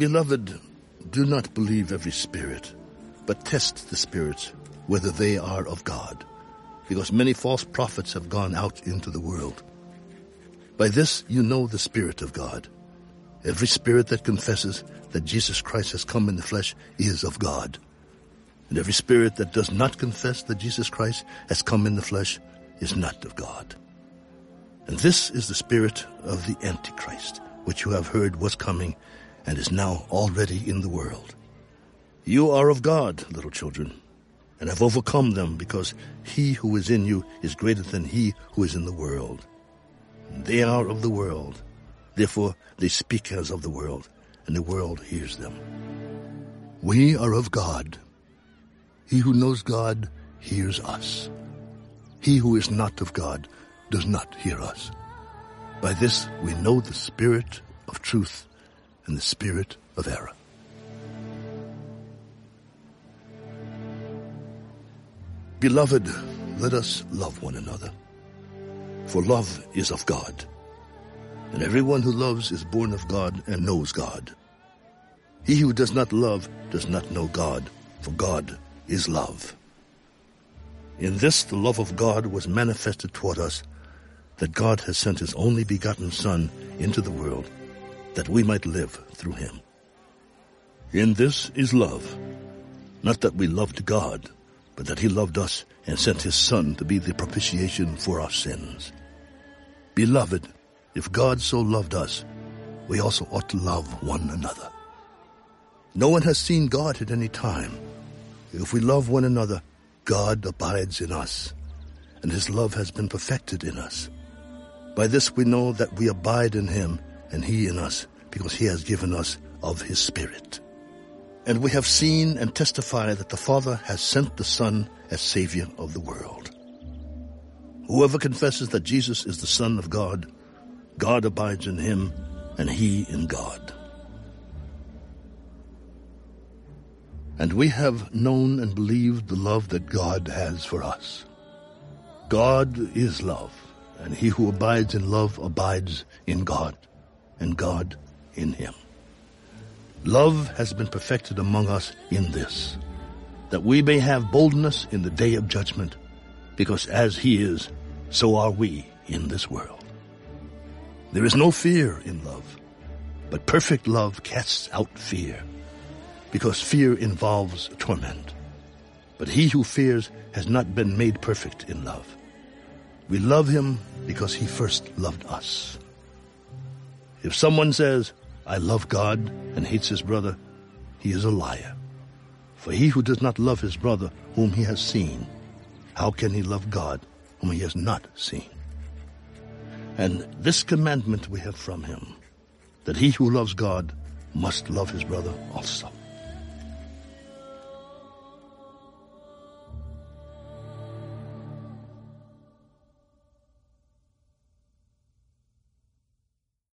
Beloved, do not believe every spirit, but test the spirits whether they are of God, because many false prophets have gone out into the world. By this you know the Spirit of God. Every spirit that confesses that Jesus Christ has come in the flesh is of God. And every spirit that does not confess that Jesus Christ has come in the flesh is not of God. And this is the spirit of the Antichrist, which you have heard was coming and is now already in the world. You are of God, little children, and have overcome them because he who is in you is greater than he who is in the world. They are of the world. Therefore they speak as of the world, and the world hears them. We are of God. He who knows God hears us. He who is not of God does not hear us. By this we know the spirit of truth and the spirit of error. Beloved, let us love one another, for love is of God. And everyone who loves is born of God and knows God. He who does not love does not know God, for God is love. In this the love of God was manifested toward us, that God has sent his only begotten Son into the world, that we might live through him. In this is love, not that we loved God, but that he loved us and sent his Son to be the propitiation for our sins. Beloved, if God so loved us, we also ought to love one another. No one has seen God at any time. If we love one another, God abides in us, and his love has been perfected in us. By this we know that we abide in him, and he in us, because he has given us of his Spirit. And we have seen and testify that the Father has sent the Son as Savior of the world. Whoever confesses that Jesus is the Son of God, God abides in him, and he in God. And we have known and believed the love that God has for us. God is love, and he who abides in love abides in God, and God in him. Love has been perfected among us in this, that we may have boldness in the day of judgment, because as he is, so are we in this world. There is no fear in love, but perfect love casts out fear, because fear involves torment. But he who fears has not been made perfect in love. We love him because he first loved us. If someone says, I love God and hates his brother, he is a liar. For he who does not love his brother whom he has seen, how can he love God whom he has not seen? And this commandment we have from him, that he who loves God must love his brother also.